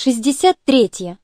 63.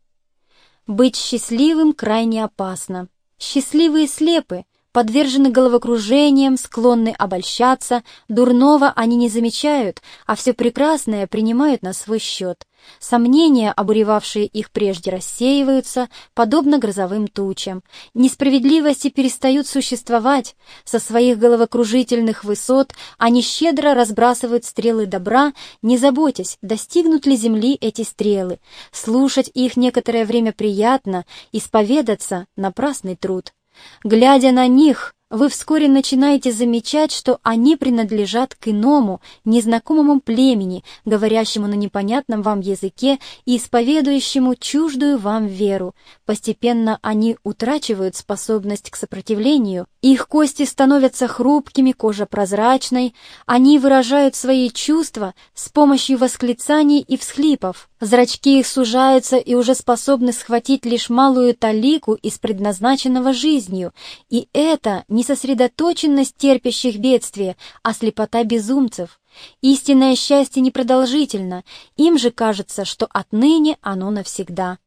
Быть счастливым крайне опасно. Счастливые слепы, подвержены головокружениям, склонны обольщаться, дурного они не замечают, а все прекрасное принимают на свой счет. Сомнения, обуревавшие их прежде, рассеиваются, подобно грозовым тучам. Несправедливости перестают существовать. Со своих головокружительных высот они щедро разбрасывают стрелы добра, не заботясь, достигнут ли земли эти стрелы. Слушать их некоторое время приятно, исповедаться — напрасный труд. Глядя на них, вы вскоре начинаете замечать, что они принадлежат к иному, незнакомому племени, говорящему на непонятном вам языке и исповедующему чуждую вам веру. Постепенно они утрачивают способность к сопротивлению, их кости становятся хрупкими, кожа прозрачной, они выражают свои чувства с помощью восклицаний и всхлипов. Зрачки их сужаются и уже способны схватить лишь малую талику из предназначенного жизнью, и это не сосредоточенность терпящих бедствия, а слепота безумцев. Истинное счастье непродолжительно, им же кажется, что отныне оно навсегда.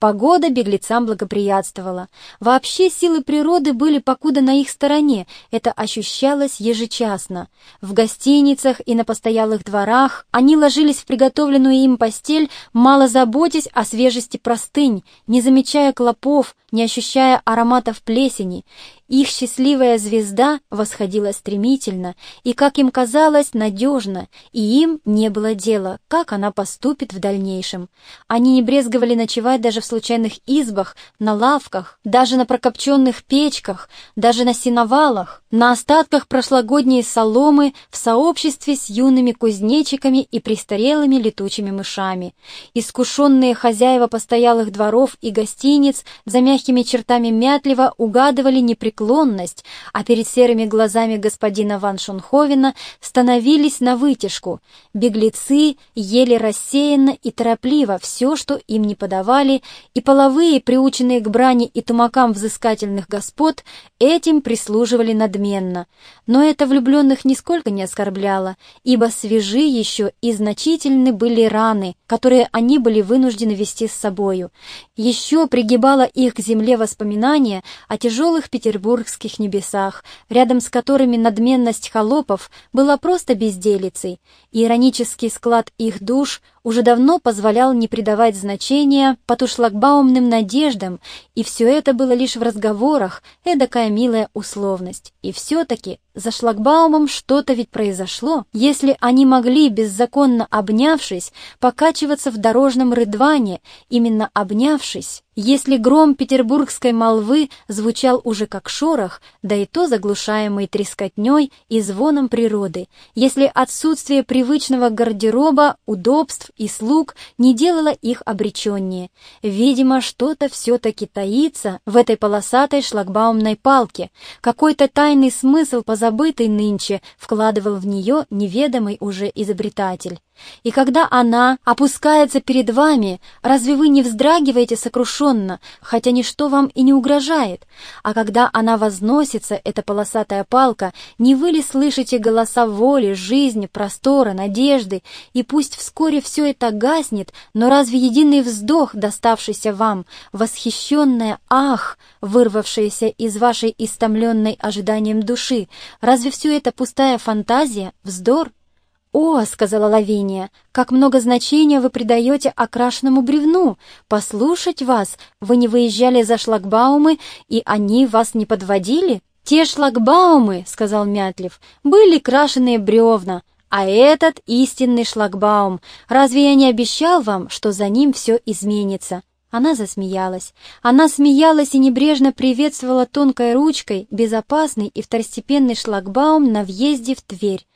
Погода беглецам благоприятствовала. Вообще силы природы были покуда на их стороне, это ощущалось ежечасно. В гостиницах и на постоялых дворах они ложились в приготовленную им постель, мало заботясь о свежести простынь, не замечая клопов, не ощущая ароматов плесени. Их счастливая звезда восходила стремительно и, как им казалось, надежно, и им не было дела, как она поступит в дальнейшем. Они не брезговали ночевать даже в случайных избах, на лавках, даже на прокопченных печках, даже на сеновалах, на остатках прошлогодней соломы в сообществе с юными кузнечиками и престарелыми летучими мышами. Искушенные хозяева постоялых дворов и гостиниц за мягкими чертами мятливо угадывали непреклонность непреклонность, а перед серыми глазами господина Ван Шунховена становились на вытяжку. Беглецы ели рассеянно и торопливо все, что им не подавали, и половые, приученные к брани и тумакам взыскательных господ, этим прислуживали надменно. Но это влюбленных нисколько не оскорбляло, ибо свежи еще и значительны были раны, которые они были вынуждены вести с собою. Еще пригибало их к земле воспоминания о тяжелых петербургских петербургских небесах, рядом с которыми надменность холопов была просто безделицей, и иронический склад их душ уже давно позволял не придавать значения потушлагбаумным надеждам, и все это было лишь в разговорах, эдакая милая условность. И все-таки за шлагбаумом что-то ведь произошло, если они могли, беззаконно обнявшись, покачиваться в дорожном рыдване, именно обнявшись, если гром петербургской молвы звучал уже как шорох, да и то заглушаемый трескотней и звоном природы, если отсутствие привычного гардероба, удобств и слуг не делало их обреченнее. Видимо, что-то все-таки таится в этой полосатой шлагбаумной палке. Какой-то тайный смысл, позабытый нынче, вкладывал в нее неведомый уже изобретатель. И когда она опускается перед вами, разве вы не вздрагиваете сокрушенно, хотя ничто вам и не угрожает? А когда она возносится, эта полосатая палка, не вы ли слышите голоса воли, жизни, простора, надежды, и пусть вскоре все это гаснет, но разве единый вздох, доставшийся вам, восхищенное «ах», вырвавшееся из вашей истомленной ожиданием души, разве все это пустая фантазия, вздор? «О», — сказала Лавиния, — «как много значения вы придаете окрашенному бревну! Послушать вас! Вы не выезжали за шлагбаумы, и они вас не подводили?» «Те шлагбаумы», — сказал Мятлев, — «были крашеные бревна, а этот истинный шлагбаум. Разве я не обещал вам, что за ним все изменится?» Она засмеялась. Она смеялась и небрежно приветствовала тонкой ручкой безопасный и второстепенный шлагбаум на въезде в Тверь.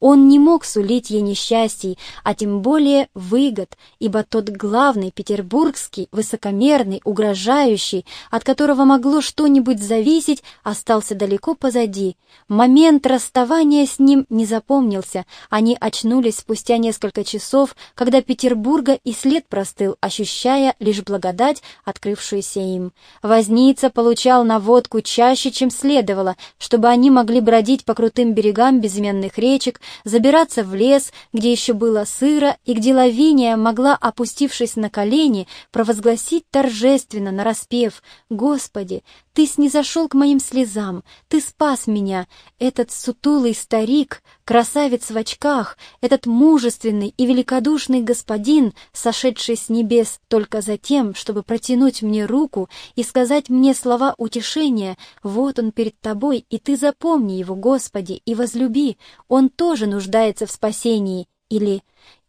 Он не мог сулить ей несчастий, а тем более выгод, ибо тот главный петербургский, высокомерный, угрожающий, от которого могло что-нибудь зависеть, остался далеко позади. Момент расставания с ним не запомнился, они очнулись спустя несколько часов, когда Петербурга и след простыл, ощущая лишь благодать, открывшуюся им. Возница получал наводку чаще, чем следовало, чтобы они могли бродить по крутым берегам безымянных речек, забираться в лес, где еще было сыро, и где Лавиния могла, опустившись на колени, провозгласить торжественно, нараспев «Господи, ты снизошел к моим слезам, ты спас меня, этот сутулый старик, красавец в очках, этот мужественный и великодушный господин, сошедший с небес только за тем, чтобы протянуть мне руку и сказать мне слова утешения, вот он перед тобой, и ты запомни его, Господи, и возлюби, он тоже нуждается в спасении, или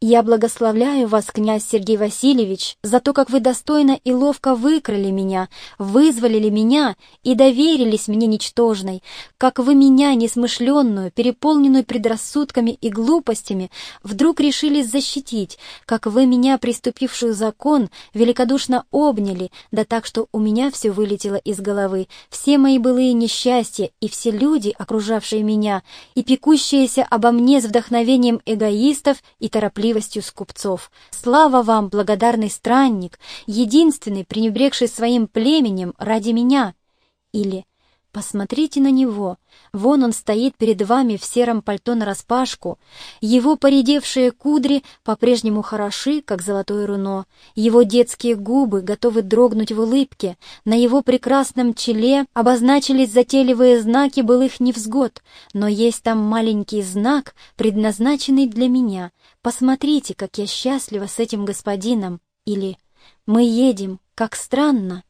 «Я благословляю вас, князь Сергей Васильевич, за то, как вы достойно и ловко выкрали меня, вызволили меня и доверились мне ничтожной, как вы меня, несмышленную, переполненную предрассудками и глупостями, вдруг решились защитить, как вы меня, приступившую закон, великодушно обняли, да так, что у меня все вылетело из головы, все мои былые несчастья и все люди, окружавшие меня, и пекущиеся обо мне с вдохновением эгоистов и торопливостью скупцов. Слава вам, благодарный странник, единственный, пренебрегший своим племенем ради меня. Или Посмотрите на него. Вон он стоит перед вами в сером пальто нараспашку. Его поредевшие кудри по-прежнему хороши, как золотое руно. Его детские губы готовы дрогнуть в улыбке. На его прекрасном челе обозначились затейливые знаки былых невзгод. Но есть там маленький знак, предназначенный для меня. Посмотрите, как я счастлива с этим господином. Или «Мы едем, как странно»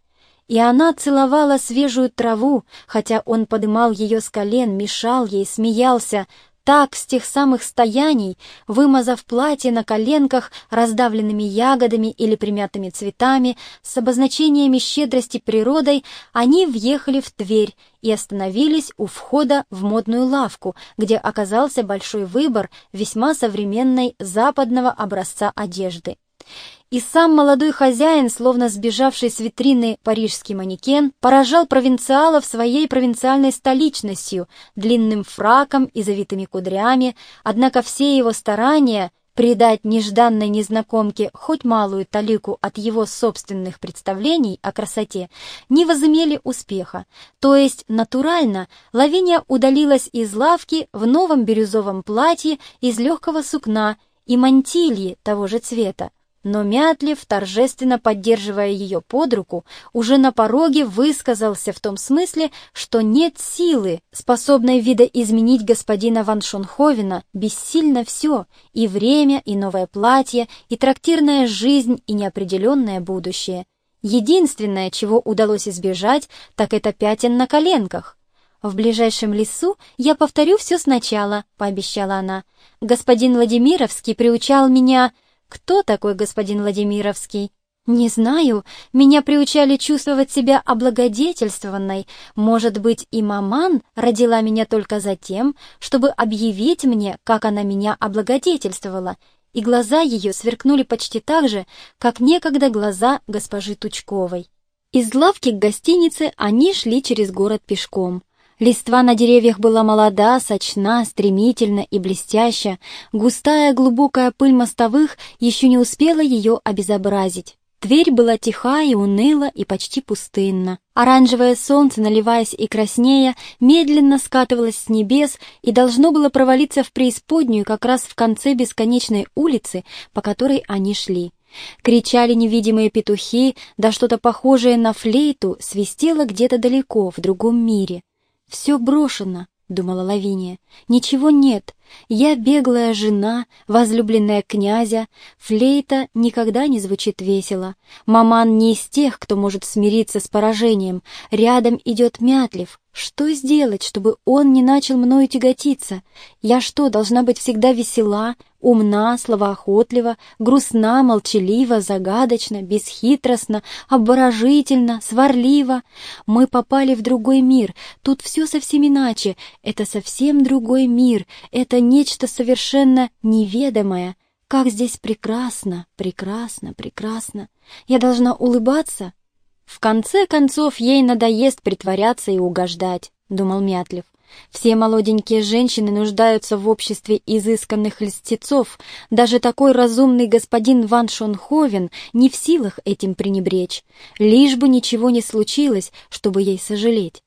и она целовала свежую траву, хотя он подымал ее с колен, мешал ей, смеялся, так с тех самых стояний, вымазав платье на коленках раздавленными ягодами или примятыми цветами, с обозначениями щедрости природой, они въехали в Тверь и остановились у входа в модную лавку, где оказался большой выбор весьма современной западного образца одежды. И сам молодой хозяин, словно сбежавший с витрины парижский манекен, поражал провинциалов своей провинциальной столичностью, длинным фраком и завитыми кудрями, однако все его старания придать нежданной незнакомке хоть малую талику от его собственных представлений о красоте не возымели успеха, то есть натурально Лавиния удалилась из лавки в новом бирюзовом платье из легкого сукна и мантильи того же цвета, но Мятлев, торжественно поддерживая ее под руку, уже на пороге высказался в том смысле, что нет силы, способной видоизменить господина Ван Шонховена, бессильно все, и время, и новое платье, и трактирная жизнь, и неопределенное будущее. Единственное, чего удалось избежать, так это пятен на коленках. «В ближайшем лесу я повторю все сначала», — пообещала она. «Господин Владимировский приучал меня...» Кто такой господин Владимировский? Не знаю, меня приучали чувствовать себя облагодетельствованной. Может быть, и маман родила меня только за тем, чтобы объявить мне, как она меня облагодетельствовала, и глаза ее сверкнули почти так же, как некогда глаза госпожи Тучковой. Из лавки к гостинице они шли через город пешком. Листва на деревьях была молода, сочна, стремительна и блестяща, густая глубокая пыль мостовых еще не успела ее обезобразить. Тверь была тиха и уныла и почти пустынна. Оранжевое солнце, наливаясь и краснея, медленно скатывалось с небес и должно было провалиться в преисподнюю как раз в конце бесконечной улицы, по которой они шли. Кричали невидимые петухи, да что-то похожее на флейту свистело где-то далеко, в другом мире. «Все брошено», — думала Лавиния. «Ничего нет. Я беглая жена, возлюбленная князя. Флейта никогда не звучит весело. Маман не из тех, кто может смириться с поражением. Рядом идет Мятлив. Что сделать, чтобы он не начал мною тяготиться? Я что, должна быть всегда весела, умна, словоохотлива, грустна, молчалива, загадочна, бесхитростна, обворожительна, сварлива? Мы попали в другой мир, тут все совсем иначе, это совсем другой мир, это нечто совершенно неведомое. Как здесь прекрасно, прекрасно, прекрасно. Я должна улыбаться, «В конце концов, ей надоест притворяться и угождать», — думал Мятлев. «Все молоденькие женщины нуждаются в обществе изысканных льстецов. Даже такой разумный господин Ван Шонховен не в силах этим пренебречь. Лишь бы ничего не случилось, чтобы ей сожалеть».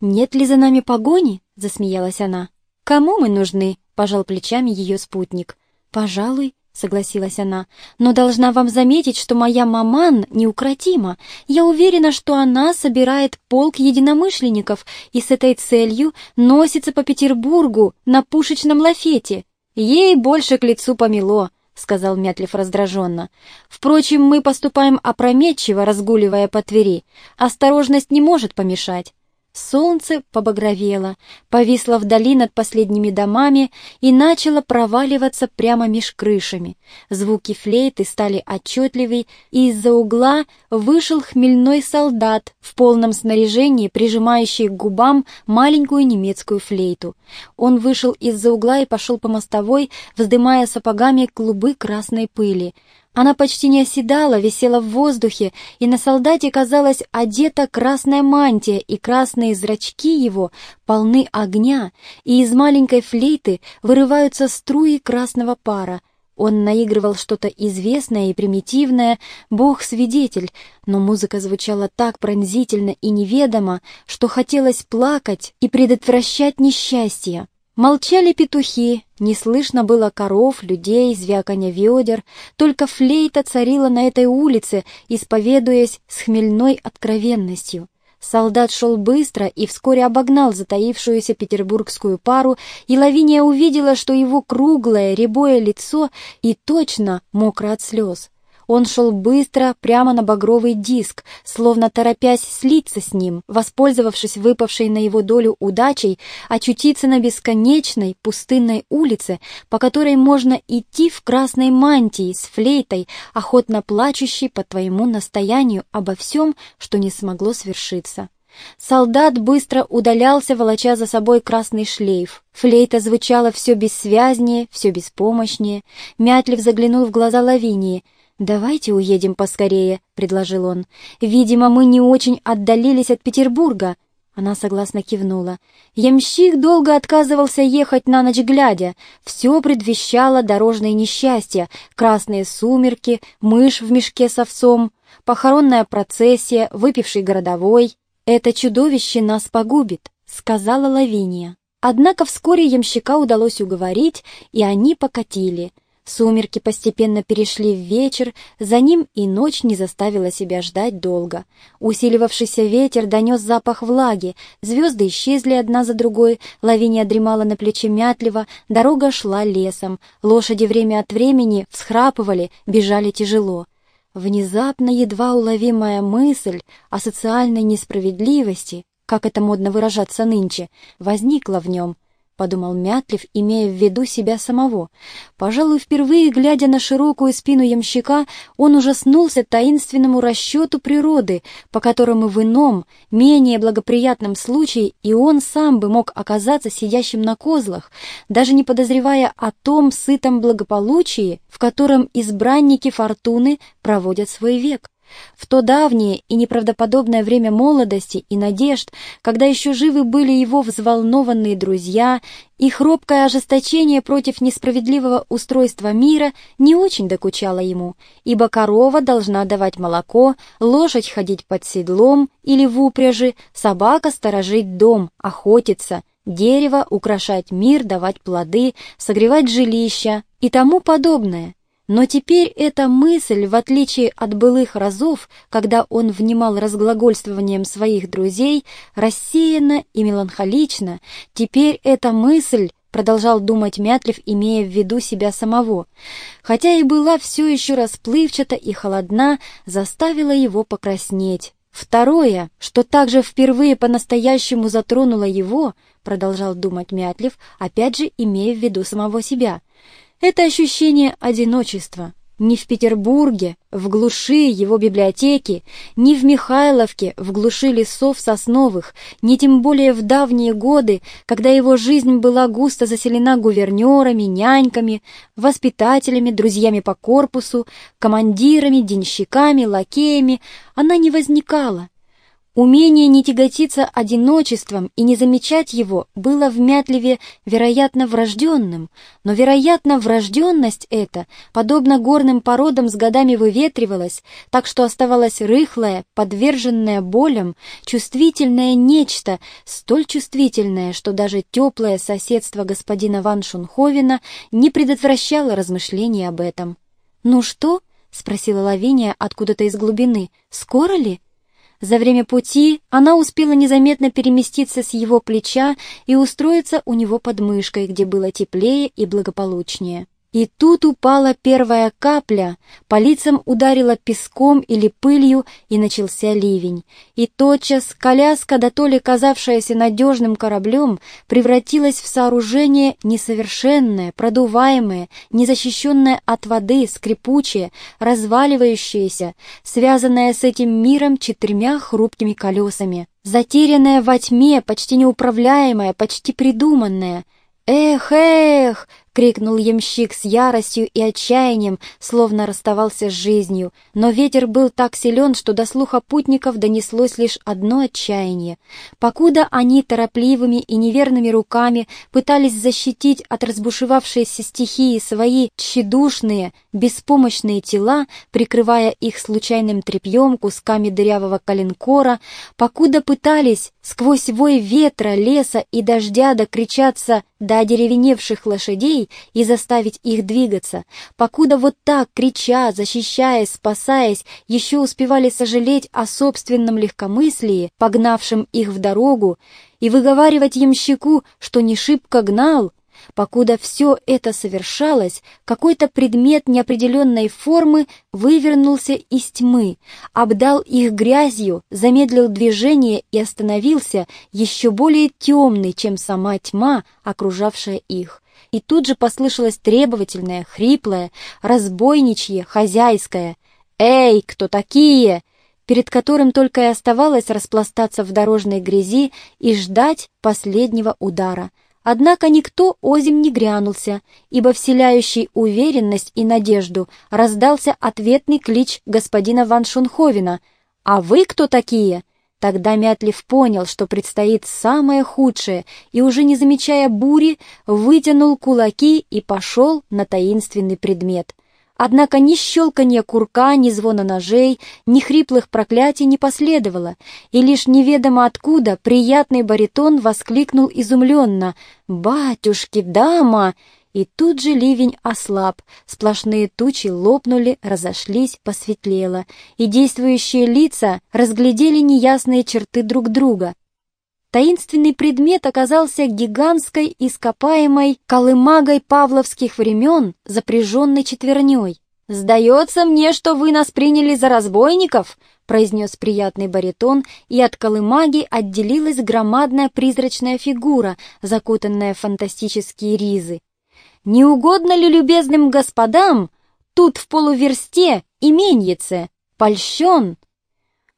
«Нет ли за нами погони?» — засмеялась она. «Кому мы нужны? — пожал плечами ее спутник. «Пожалуй», — согласилась она, — «но должна вам заметить, что моя маман неукротима. Я уверена, что она собирает полк единомышленников и с этой целью носится по Петербургу на пушечном лафете. Ей больше к лицу помело». — сказал Мятлев раздраженно. «Впрочем, мы поступаем опрометчиво, разгуливая по Твери. Осторожность не может помешать. Солнце побагровело, повисло вдали над последними домами и начало проваливаться прямо меж крышами. Звуки флейты стали отчетливей, и из-за угла вышел хмельной солдат в полном снаряжении, прижимающий к губам маленькую немецкую флейту. Он вышел из-за угла и пошел по мостовой, вздымая сапогами клубы красной пыли. Она почти не оседала, висела в воздухе, и на солдате, казалось, одета красная мантия, и красные зрачки его полны огня, и из маленькой флейты вырываются струи красного пара. Он наигрывал что-то известное и примитивное, бог-свидетель, но музыка звучала так пронзительно и неведомо, что хотелось плакать и предотвращать несчастье. Молчали петухи, не слышно было коров, людей, звяканья ведер, только флейта царила на этой улице, исповедуясь с хмельной откровенностью. Солдат шел быстро и вскоре обогнал затаившуюся петербургскую пару, и Лавиния увидела, что его круглое, рябое лицо и точно мокро от слез. Он шел быстро, прямо на багровый диск, словно торопясь слиться с ним, воспользовавшись выпавшей на его долю удачей, очутиться на бесконечной пустынной улице, по которой можно идти в красной мантии с флейтой, охотно плачущей по твоему настоянию обо всем, что не смогло свершиться. Солдат быстро удалялся, волоча за собой красный шлейф. Флейта звучала все бессвязнее, все беспомощнее. Мятлив заглянул в глаза Лавинии. «Давайте уедем поскорее», — предложил он. «Видимо, мы не очень отдалились от Петербурга». Она согласно кивнула. Ямщик долго отказывался ехать на ночь глядя. Все предвещало дорожное несчастье. Красные сумерки, мышь в мешке с овцом, похоронная процессия, выпивший городовой. «Это чудовище нас погубит», — сказала Лавиния. Однако вскоре ямщика удалось уговорить, и они покатили — Сумерки постепенно перешли в вечер, за ним и ночь не заставила себя ждать долго. Усиливавшийся ветер донес запах влаги, звезды исчезли одна за другой, лавиния дремала на плече мятливо, дорога шла лесом, лошади время от времени всхрапывали, бежали тяжело. Внезапно едва уловимая мысль о социальной несправедливости, как это модно выражаться нынче, возникла в нем — подумал Мятлев, имея в виду себя самого. Пожалуй, впервые, глядя на широкую спину ямщика, он ужаснулся таинственному расчету природы, по которому в ином, менее благоприятном случае и он сам бы мог оказаться сидящим на козлах, даже не подозревая о том сытом благополучии, в котором избранники фортуны проводят свой век. В то давнее и неправдоподобное время молодости и надежд, когда еще живы были его взволнованные друзья, и хрупкое ожесточение против несправедливого устройства мира не очень докучало ему, ибо корова должна давать молоко, лошадь ходить под седлом или в упряжи, собака сторожить дом, охотиться, дерево украшать мир, давать плоды, согревать жилища и тому подобное. Но теперь эта мысль, в отличие от былых разов, когда он внимал разглагольствованием своих друзей, рассеяна и меланхолична, теперь эта мысль, продолжал думать Мятлев, имея в виду себя самого, хотя и была все еще расплывчата и холодна, заставила его покраснеть. Второе, что также впервые по-настоящему затронуло его, продолжал думать Мятлев, опять же имея в виду самого себя — это ощущение одиночества. Ни в Петербурге, в глуши его библиотеки, ни в Михайловке, в глуши лесов сосновых, ни тем более в давние годы, когда его жизнь была густо заселена гувернерами, няньками, воспитателями, друзьями по корпусу, командирами, денщиками, лакеями, она не возникала. Умение не тяготиться одиночеством и не замечать его было в Мятлеве, вероятно, врожденным, но, вероятно, врожденность эта, подобно горным породам, с годами выветривалась, так что оставалось рыхлое, подверженное болям, чувствительное нечто, столь чувствительное, что даже теплое соседство господина Ван Шунховена не предотвращало размышлений об этом. «Ну что?» — спросила Лавиния откуда-то из глубины. «Скоро ли?» За время пути она успела незаметно переместиться с его плеча и устроиться у него под мышкой, где было теплее и благополучнее. И тут упала первая капля, по лицам ударила песком или пылью, и начался ливень. И тотчас коляска, да то ли казавшаяся надежным кораблем, превратилась в сооружение несовершенное, продуваемое, незащищенное от воды, скрипучее, разваливающееся, связанное с этим миром четырьмя хрупкими колесами. Затерянное во тьме, почти неуправляемое, почти придуманное. «Эх, эх!» — крикнул ямщик с яростью и отчаянием, словно расставался с жизнью. Но ветер был так силен, что до слуха путников донеслось лишь одно отчаяние. Покуда они торопливыми и неверными руками пытались защитить от разбушевавшейся стихии свои тщедушные, беспомощные тела, прикрывая их случайным тряпьем, кусками дырявого коленкора, покуда пытались сквозь вой ветра, леса и дождя докричаться до одеревеневших лошадей, и заставить их двигаться, покуда вот так, крича, защищаясь, спасаясь, еще успевали сожалеть о собственном легкомыслии, погнавшем их в дорогу, и выговаривать ямщику, что не шибко гнал, Покуда все это совершалось, какой-то предмет неопределенной формы вывернулся из тьмы, обдал их грязью, замедлил движение и остановился, еще более темный, чем сама тьма, окружавшая их и тут же послышалось требовательное, хриплое, разбойничье, хозяйское «Эй, кто такие?» перед которым только и оставалось распластаться в дорожной грязи и ждать последнего удара. Однако никто озим не грянулся, ибо вселяющий уверенность и надежду раздался ответный клич господина Ван Шунховена «А вы кто такие?» Тогда Мятлив понял, что предстоит самое худшее, и уже не замечая бури, вытянул кулаки и пошел на таинственный предмет. Однако ни щелканья курка, ни звона ножей, ни хриплых проклятий не последовало, и лишь неведомо откуда приятный баритон воскликнул изумленно «Батюшки, дама!» И тут же ливень ослаб, сплошные тучи лопнули, разошлись, посветлело, и действующие лица разглядели неясные черты друг друга. Таинственный предмет оказался гигантской ископаемой колымагой павловских времен, запряженной четверней. «Сдается мне, что вы нас приняли за разбойников», — произнес приятный баритон, и от колымаги отделилась громадная призрачная фигура, закутанная в фантастические ризы. Не угодно ли любезным господам тут в полуверсте именьице? Польщен!»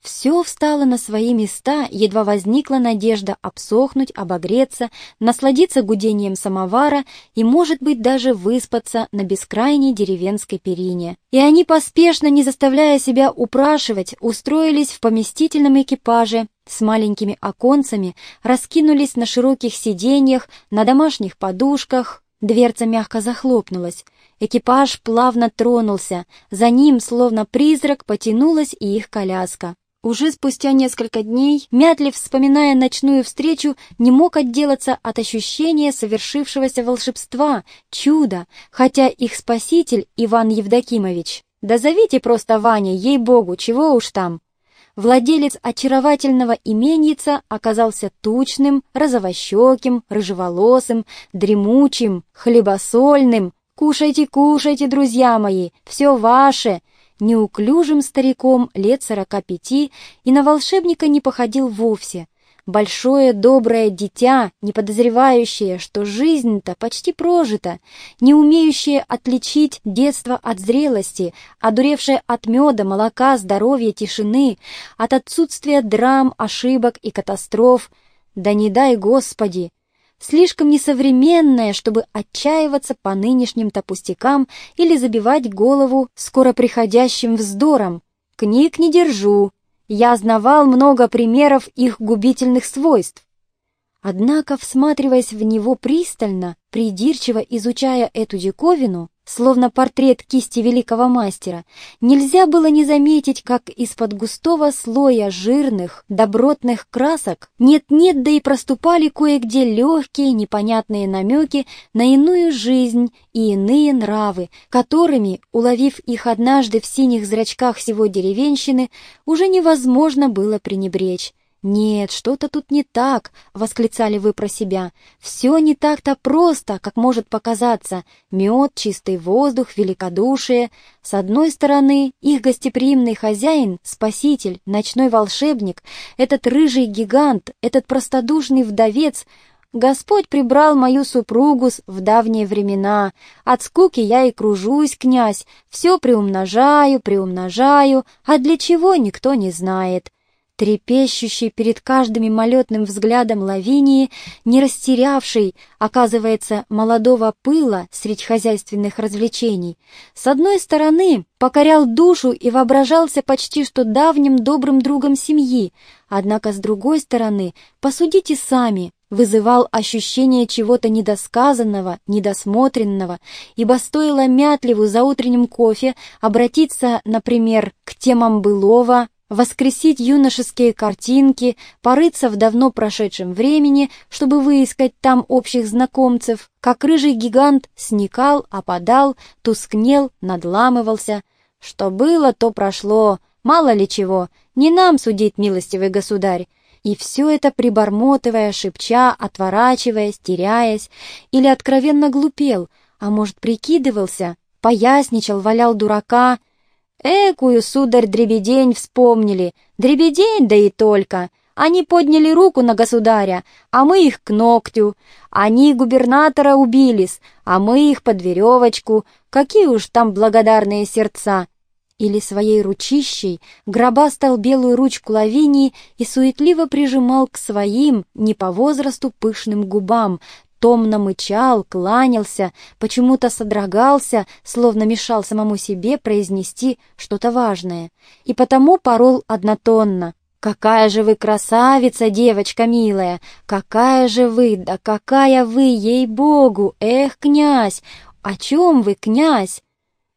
Все встало на свои места, едва возникла надежда обсохнуть, обогреться, насладиться гудением самовара и, может быть, даже выспаться на бескрайней деревенской перине. И они поспешно, не заставляя себя упрашивать, устроились в поместительном экипаже, с маленькими оконцами, раскинулись на широких сиденьях, на домашних подушках, Дверца мягко захлопнулась. Экипаж плавно тронулся. За ним, словно призрак, потянулась и их коляска. Уже спустя несколько дней Мятлив, вспоминая ночную встречу, не мог отделаться от ощущения совершившегося волшебства, чуда, хотя их спаситель Иван Евдокимович. Да зовите просто Ваня, ей-богу, чего уж там. Владелец очаровательного именьица оказался тучным, розовощеким, рыжеволосым, дремучим, хлебосольным. «Кушайте, кушайте, друзья мои, все ваше!» Неуклюжим стариком лет сорока пяти и на волшебника не походил вовсе — большое доброе дитя, не подозревающее, что жизнь-то почти прожита, не умеющее отличить детство от зрелости, одуревшее от меда, молока, здоровья, тишины, от отсутствия драм, ошибок и катастроф. Да не дай Господи! Слишком несовременное, чтобы отчаиваться по нынешним-то пустякам или забивать голову скоро приходящим вздором. Книг не держу, Я знавал много примеров их губительных свойств. Однако, всматриваясь в него пристально, придирчиво изучая эту диковину, словно портрет кисти великого мастера, нельзя было не заметить, как из-под густого слоя жирных, добротных красок нет-нет, да и проступали кое-где легкие, непонятные намеки на иную жизнь и иные нравы, которыми, уловив их однажды в синих зрачках всего деревенщины, уже невозможно было пренебречь. «Нет, что-то тут не так», — восклицали вы про себя. «Все не так-то просто, как может показаться. Мед, чистый воздух, великодушие. С одной стороны, их гостеприимный хозяин, спаситель, ночной волшебник, этот рыжий гигант, этот простодушный вдовец — Господь прибрал мою супругу в давние времена. От скуки я и кружусь, князь, все приумножаю, приумножаю, а для чего никто не знает трепещущий перед каждым мимолетным взглядом Лавинии, не растерявший, оказывается, молодого пыла средь хозяйственных развлечений, с одной стороны покорял душу и воображался почти что давним добрым другом семьи, однако с другой стороны, посудите сами, вызывал ощущение чего-то недосказанного, недосмотренного, ибо стоило Мятливу за утренним кофе обратиться, например, к темам былого, воскресить юношеские картинки, порыться в давно прошедшем времени, чтобы выискать там общих знакомцев, как рыжий гигант сникал, опадал, тускнел, надламывался. Что было, то прошло, мало ли чего, не нам судить, милостивый государь. И все это прибормотывая, шепча, отворачиваясь, теряясь, или откровенно глупел, а может, прикидывался, поясничал, валял дурака — Экую, сударь, дребедень вспомнили. Дребедень, да и только. Они подняли руку на государя, а мы их к ногтю. Они губернатора убились, а мы их под веревочку. Какие уж там благодарные сердца. Или своей ручищей гробастал белую ручку Лавинии и суетливо прижимал к своим, не по возрасту, пышным губам, томно мычал, кланялся, почему-то содрогался, словно мешал самому себе произнести что-то важное, и потому порол однотонно. «Какая же вы красавица, девочка милая! Какая же вы, да какая вы, ей-богу! Эх, князь! О чем вы, князь?»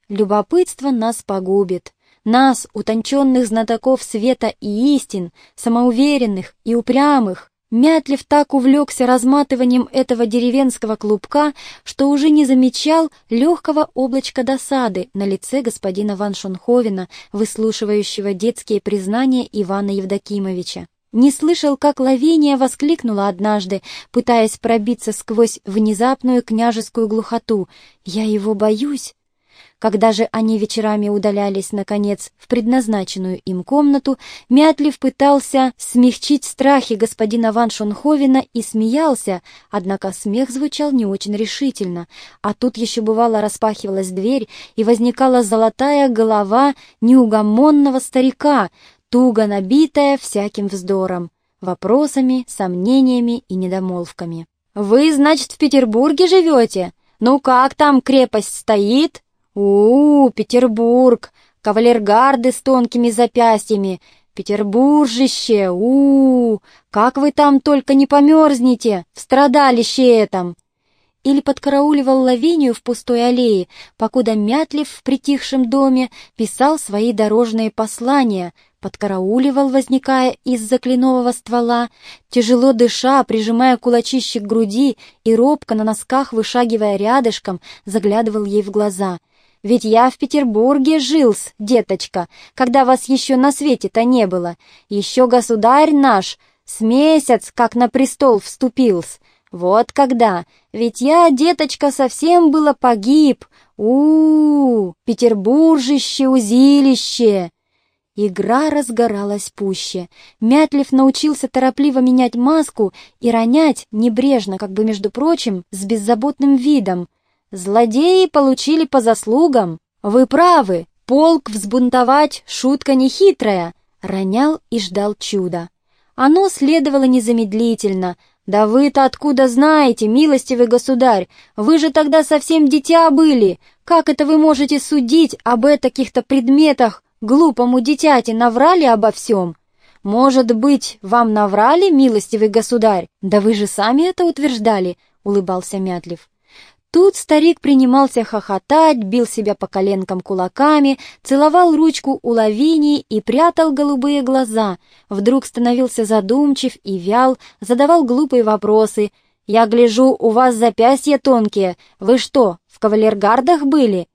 Любопытство нас погубит. Нас, утонченных знатоков света и истин, самоуверенных и упрямых, Мятлев так увлекся разматыванием этого деревенского клубка, что уже не замечал легкого облачка досады на лице господина Ван Шонховена, выслушивающего детские признания Ивана Евдокимовича. Не слышал, как Лавиния воскликнула однажды, пытаясь пробиться сквозь внезапную княжескую глухоту. «Я его боюсь!» Когда же они вечерами удалялись, наконец, в предназначенную им комнату, Мятлив пытался смягчить страхи господина Ван Шонховена и смеялся, однако смех звучал не очень решительно, а тут еще бывало распахивалась дверь, и возникала золотая голова неугомонного старика, туго набитая всяким вздором, вопросами, сомнениями и недомолвками. «Вы, значит, в Петербурге живете? Ну как там крепость стоит?» У, -у, Петербург! Кавалергарды с тонкими запястьями! Петербуржище! у, -у Как вы там только не померзнете в страдалище этом!» Или подкарауливал Лавинию в пустой аллее, покуда Мятлев в притихшем доме писал свои дорожные послания, подкарауливал, возникая из-за ствола, тяжело дыша, прижимая кулачище к груди и робко на носках, вышагивая рядышком, заглядывал ей в глаза — ведь я в Петербурге жил-с, деточка, когда вас еще на свете-то не было. Еще государь наш с месяц, как на престол вступил-с. Вот когда. Ведь я, деточка, совсем было погиб. у, -у, -у Петербуржище, узилище!» Игра разгоралась пуще. Мятлев научился торопливо менять маску и ронять, небрежно, как бы между прочим, с беззаботным видом. Злодеи получили по заслугам. Вы правы, полк взбунтовать шутка нехитрая. Ронял и ждал чуда. Оно следовало незамедлительно. Да вы-то откуда знаете, милостивый государь? Вы же тогда совсем дитя были. Как это вы можете судить об этих-то предметах? Глупому дитяти наврали обо всем. Может быть, вам наврали, милостивый государь? Да вы же сами это утверждали, улыбался Мятлив. Тут старик принимался хохотать, бил себя по коленкам кулаками, целовал ручку у Лавинии и прятал голубые глаза. Вдруг становился задумчив и вял, задавал глупые вопросы. «Я гляжу, у вас запястья тонкие. Вы что, в кавалергардах были?»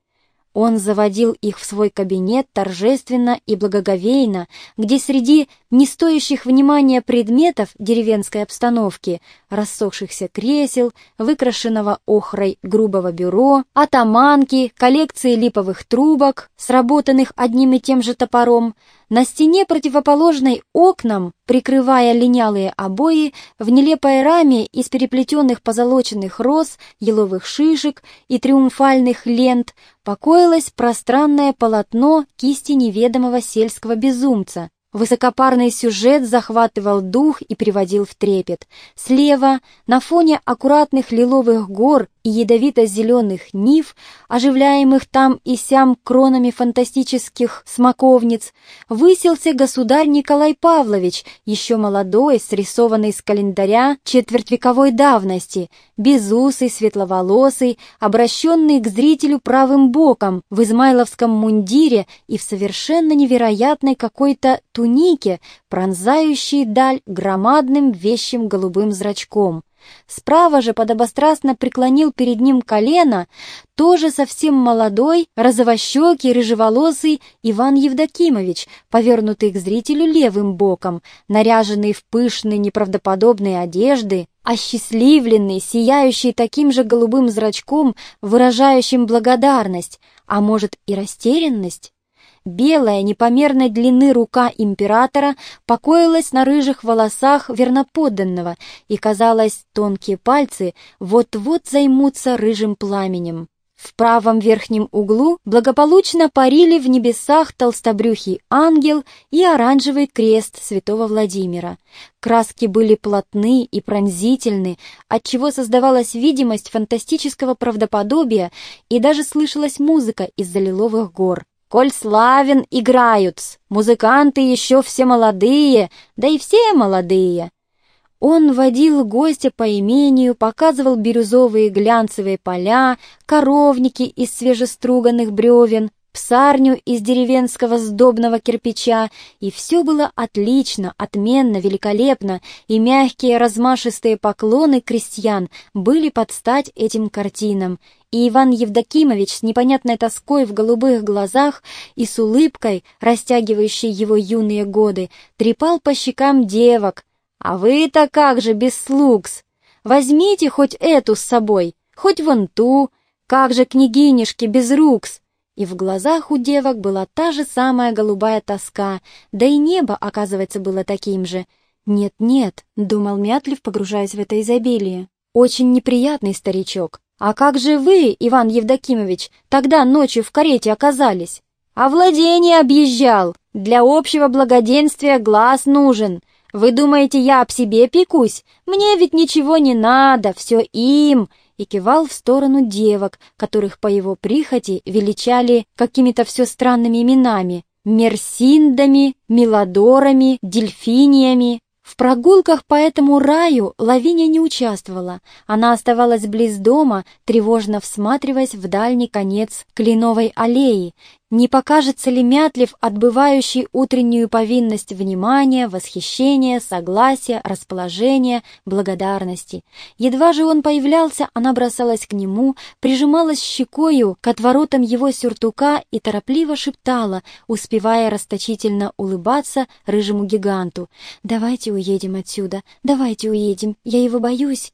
Он заводил их в свой кабинет торжественно и благоговейно, где среди не стоящих внимания предметов деревенской обстановки, рассохшихся кресел, выкрашенного охрой грубого бюро, атаманки, коллекции липовых трубок, сработанных одним и тем же топором, на стене противоположной окнам, прикрывая линялые обои, в нелепой раме из переплетенных позолоченных роз, еловых шишек и триумфальных лент покоилось пространное полотно кисти неведомого сельского безумца, Высокопарный сюжет захватывал дух и приводил в трепет. Слева, на фоне аккуратных лиловых гор и ядовито-зеленых нив, оживляемых там и сям кронами фантастических смоковниц, высился государь Николай Павлович, еще молодой, срисованный с календаря четвертьвековой давности, безусый, светловолосый, обращенный к зрителю правым боком, в измайловском мундире и в совершенно невероятной какой-то тунике, пронзающей даль громадным вещим голубым зрачком. Справа же подобострастно преклонил перед ним колено тоже совсем молодой, розовощекий, рыжеволосый Иван Евдокимович, повернутый к зрителю левым боком, наряженный в пышные неправдоподобные одежды, осчастливленный, сияющий таким же голубым зрачком, выражающим благодарность, а может и растерянность. Белая, непомерной длины рука императора покоилась на рыжих волосах верноподданного, и, казалось, тонкие пальцы вот-вот займутся рыжим пламенем. В правом верхнем углу благополучно парили в небесах толстобрюхий ангел и оранжевый крест святого Владимира. Краски были плотны и пронзительны, отчего создавалась видимость фантастического правдоподобия и даже слышалась музыка из-за лиловых гор. Коль славен играют, музыканты еще все молодые, да и все молодые. Он водил гостя по имению, показывал бирюзовые глянцевые поля, коровники из свежеструганных бревен, псарню из деревенского сдобного кирпича, и все было отлично, отменно, великолепно, и мягкие размашистые поклоны крестьян были под стать этим картинам, и Иван Евдокимович с непонятной тоской в голубых глазах и с улыбкой, растягивающей его юные годы, трепал по щекам девок. «А вы-то как же без слугс? Возьмите хоть эту с собой, хоть вон ту, как же княгинишки без рукс!» И в глазах у девок была та же самая голубая тоска, да и небо, оказывается, было таким же. «Нет-нет», — думал Мятлив, погружаясь в это изобилие, — «очень неприятный старичок. «А как же вы, Иван Евдокимович, тогда ночью в карете оказались?» «А владение объезжал. Для общего благоденствия глаз нужен. Вы думаете, я об себе пекусь? Мне ведь ничего не надо, все им!» И кивал в сторону девок, которых по его прихоти величали какими-то все странными именами. Мерсиндами, Мелодорами, Дельфиниями. В прогулках по этому раю Лавиния не участвовала. Она оставалась близ дома, тревожно всматриваясь в дальний конец кленовой аллеи, не покажется ли Мятлив, отбывающий утреннюю повинность внимания, восхищения, согласия, расположения, благодарности? Едва же он появлялся, она бросалась к нему, прижималась щекою к отворотам его сюртука и торопливо шептала, успевая расточительно улыбаться рыжему гиганту. «Давайте уедем отсюда, давайте уедем, я его боюсь».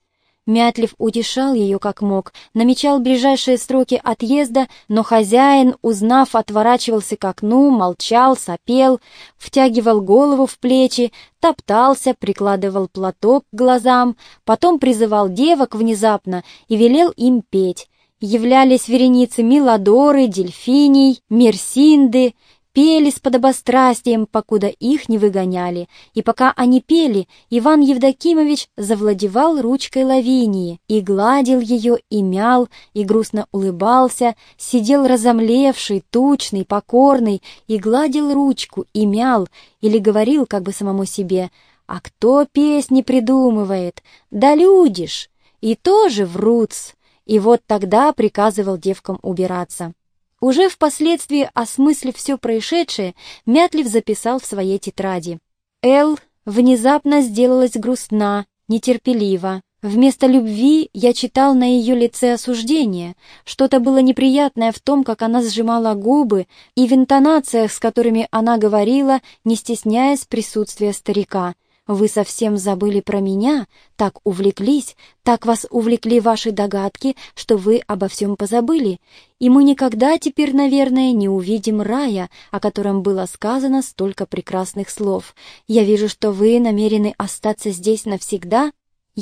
Мятлив утешал ее как мог, намечал ближайшие сроки отъезда, но хозяин, узнав, отворачивался к окну, молчал, сопел, втягивал голову в плечи, топтался, прикладывал платок к глазам, потом призывал девок внезапно и велел им петь. Являлись вереницы Миладоры, Дельфиний, Мерсинды, пели с подобострастием, покуда их не выгоняли, и пока они пели, Иван Евдокимович завладевал ручкой Лавинии и гладил ее, и мял, и грустно улыбался, сидел разомлевший, тучный, покорный, и гладил ручку, и мял, или говорил как бы самому себе «А кто песни придумывает? Да люди ж!» И тоже врутс. И вот тогда приказывал девкам убираться. Уже впоследствии, осмыслив все происшедшее, Мятлив записал в своей тетради. «Эл внезапно сделалась грустна, нетерпелива. Вместо любви я читал на ее лице осуждение. Что-то было неприятное в том, как она сжимала губы, и в интонациях, с которыми она говорила, не стесняясь присутствия старика. Вы совсем забыли про меня, так увлеклись, так вас увлекли ваши догадки, что вы обо всем позабыли, и мы никогда теперь, наверное, не увидим рая, о котором было сказано столько прекрасных слов. Я вижу, что вы намерены остаться здесь навсегда,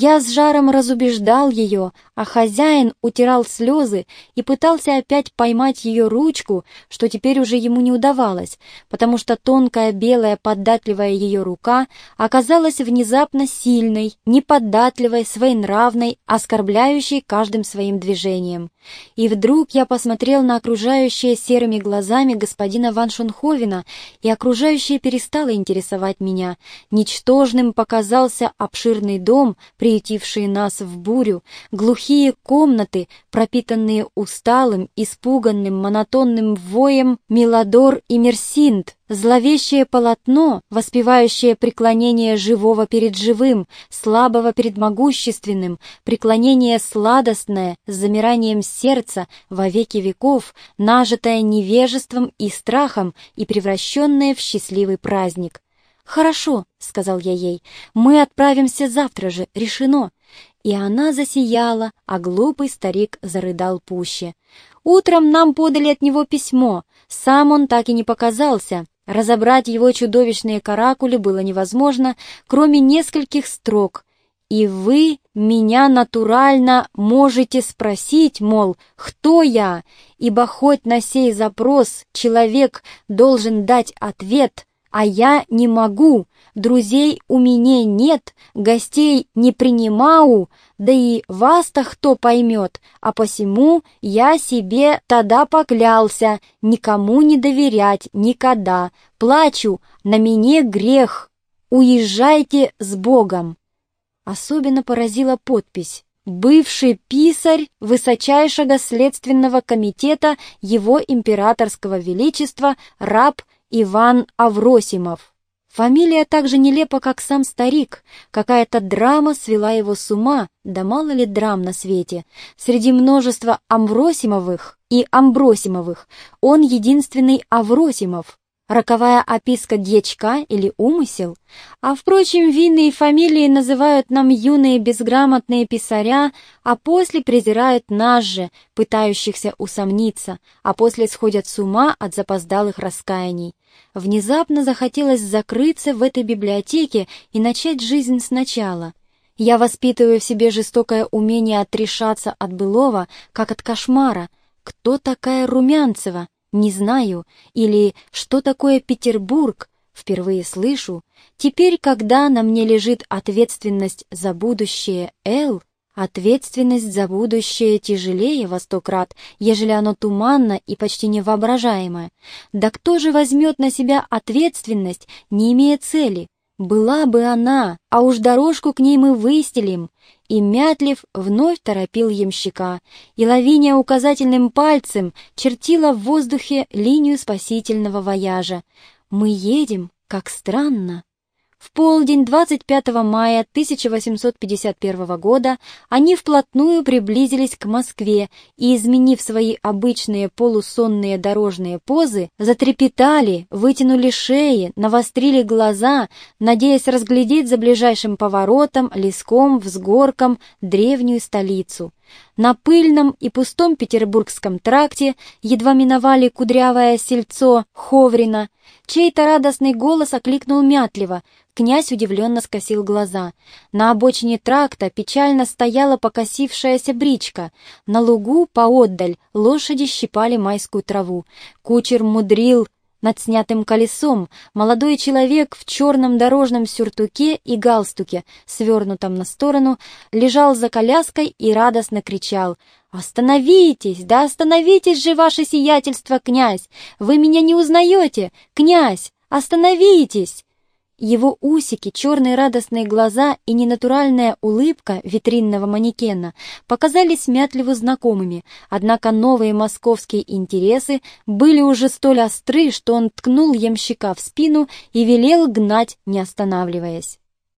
я с жаром разубеждал ее, а хозяин утирал слезы и пытался опять поймать ее ручку, что теперь уже ему не удавалось, потому что тонкая белая податливая ее рука оказалась внезапно сильной, неподатливой, своенравной, оскорбляющей каждым своим движением. И вдруг я посмотрел на окружающее серыми глазами господина Ван Шунховена, и окружающее перестало интересовать меня. Ничтожным показался обширный дом, приютившие нас в бурю, глухие комнаты, пропитанные усталым, испуганным, монотонным воем Миладор и Мерсинт, зловещее полотно, воспевающее преклонение живого перед живым, слабого перед могущественным, преклонение сладостное с замиранием сердца во веки веков, нажитое невежеством и страхом и превращенное в счастливый праздник. «Хорошо», — сказал я ей, — «мы отправимся завтра же, решено». И она засияла, а глупый старик зарыдал пуще. Утром нам подали от него письмо. Сам он так и не показался. Разобрать его чудовищные каракули было невозможно, кроме нескольких строк. И вы меня натурально можете спросить, мол, кто я, ибо хоть на сей запрос человек должен дать ответ, а я не могу, друзей у меня нет, гостей не принимаю, да и вас-то кто поймет, а посему я себе тогда поклялся никому не доверять никогда, плачу, на мне грех, уезжайте с Богом. Особенно поразила подпись. Бывший писарь Высочайшего следственного комитета Его Императорского Величества раб Иван Авросимов. Фамилия так же нелепа, как сам старик. Какая-то драма свела его с ума, да мало ли драм на свете. Среди множества Амвросимовых и Амбросимовых он единственный Авросимов роковая описка дьячка или умысел, а, впрочем, винные фамилии называют нам юные безграмотные писаря, а после презирают нас же, пытающихся усомниться, а после сходят с ума от запоздалых раскаяний. Внезапно захотелось закрыться в этой библиотеке и начать жизнь сначала. Я воспитываю в себе жестокое умение отрешаться от былого, как от кошмара. Кто такая Румянцева? Не знаю, или что такое Петербург, впервые слышу. Теперь, когда на мне лежит ответственность за будущее Эл, ответственность за будущее тяжелее во сто крат, ежели оно туманно и почти невоображаемое. Да кто же возьмет на себя ответственность, не имея цели? Была бы она, а уж дорожку к ней мы выстелим, и Мятлев вновь торопил ямщика, и Лавиния указательным пальцем чертила в воздухе линию спасительного вояжа. «Мы едем, как странно». В полдень 25 мая 1851 года они вплотную приблизились к Москве и, изменив свои обычные полусонные дорожные позы, затрепетали, вытянули шеи, навострили глаза, надеясь разглядеть за ближайшим поворотом, леском, взгорком древнюю столицу. На пыльном и пустом Петербургском тракте едва миновали кудрявое сельцо Ховрина, чей-то радостный голос окликнул мятливо, Князь удивленно скосил глаза. На обочине тракта печально стояла покосившаяся бричка. На лугу поотдаль лошади щипали майскую траву. Кучер мудрил Над снятым колесом молодой человек в черном дорожном сюртуке и галстуке, свернутом на сторону, лежал за коляской и радостно кричал «Остановитесь! Да остановитесь же, ваше сиятельство, князь! Вы меня не узнаете! Князь, остановитесь!» Его усики, черные радостные глаза и ненатуральная улыбка витринного манекена показались Мятлеву знакомыми, однако новые московские интересы были уже столь остры, что он ткнул ямщика в спину и велел гнать, не останавливаясь.